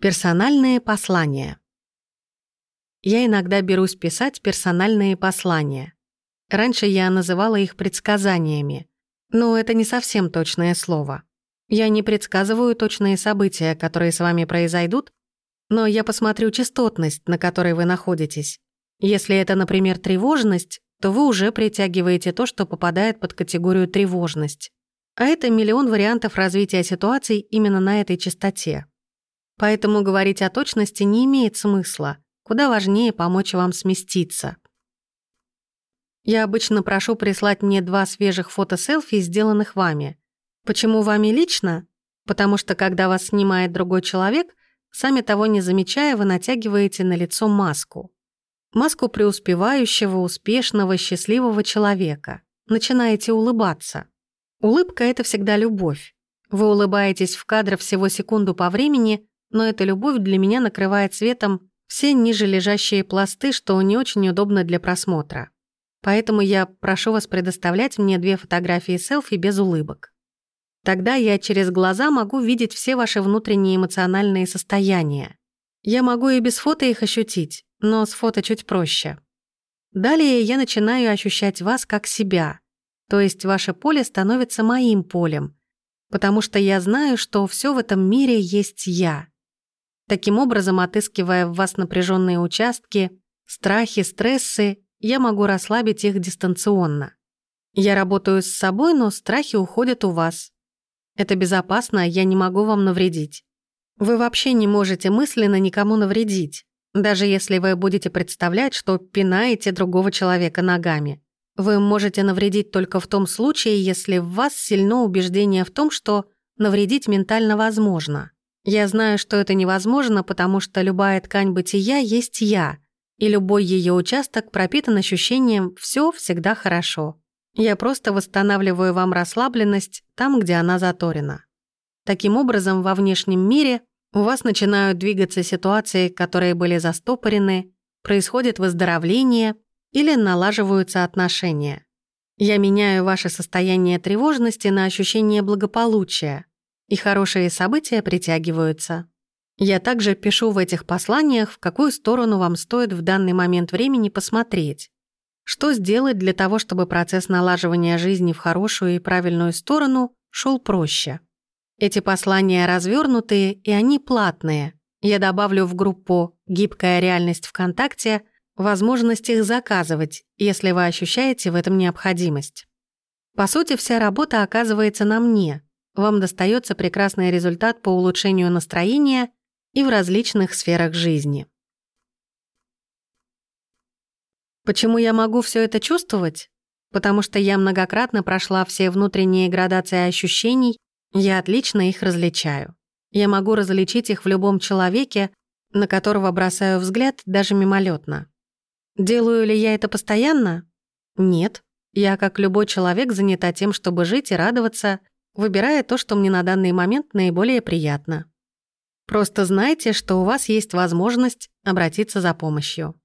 Персональные послания. Я иногда берусь писать персональные послания. Раньше я называла их предсказаниями, но это не совсем точное слово. Я не предсказываю точные события, которые с вами произойдут, но я посмотрю частотность, на которой вы находитесь. Если это, например, тревожность, то вы уже притягиваете то, что попадает под категорию тревожность. А это миллион вариантов развития ситуаций именно на этой частоте. Поэтому говорить о точности не имеет смысла. Куда важнее помочь вам сместиться. Я обычно прошу прислать мне два свежих фото-селфи, сделанных вами. Почему вами лично? Потому что когда вас снимает другой человек, сами того не замечая, вы натягиваете на лицо маску. Маску преуспевающего, успешного, счастливого человека. Начинаете улыбаться. Улыбка — это всегда любовь. Вы улыбаетесь в кадр всего секунду по времени, но эта любовь для меня накрывает светом все ниже лежащие пласты, что не очень удобно для просмотра. Поэтому я прошу вас предоставлять мне две фотографии селфи без улыбок. Тогда я через глаза могу видеть все ваши внутренние эмоциональные состояния. Я могу и без фото их ощутить, но с фото чуть проще. Далее я начинаю ощущать вас как себя, то есть ваше поле становится моим полем, потому что я знаю, что все в этом мире есть я. Таким образом, отыскивая в вас напряженные участки, страхи, стрессы, я могу расслабить их дистанционно. Я работаю с собой, но страхи уходят у вас. Это безопасно, я не могу вам навредить. Вы вообще не можете мысленно никому навредить, даже если вы будете представлять, что пинаете другого человека ногами. Вы можете навредить только в том случае, если в вас сильно убеждение в том, что навредить ментально возможно. Я знаю, что это невозможно, потому что любая ткань бытия есть я, и любой ее участок пропитан ощущением «все всегда хорошо». Я просто восстанавливаю вам расслабленность там, где она заторена. Таким образом, во внешнем мире у вас начинают двигаться ситуации, которые были застопорены, происходит выздоровление или налаживаются отношения. Я меняю ваше состояние тревожности на ощущение благополучия, и хорошие события притягиваются. Я также пишу в этих посланиях, в какую сторону вам стоит в данный момент времени посмотреть. Что сделать для того, чтобы процесс налаживания жизни в хорошую и правильную сторону шел проще. Эти послания развернутые, и они платные. Я добавлю в группу «Гибкая реальность ВКонтакте» возможность их заказывать, если вы ощущаете в этом необходимость. По сути, вся работа оказывается на мне, вам достается прекрасный результат по улучшению настроения и в различных сферах жизни. Почему я могу все это чувствовать? Потому что я многократно прошла все внутренние градации ощущений, я отлично их различаю. Я могу различить их в любом человеке, на которого бросаю взгляд даже мимолетно. Делаю ли я это постоянно? Нет. Я, как любой человек, занята тем, чтобы жить и радоваться, выбирая то, что мне на данный момент наиболее приятно. Просто знайте, что у вас есть возможность обратиться за помощью.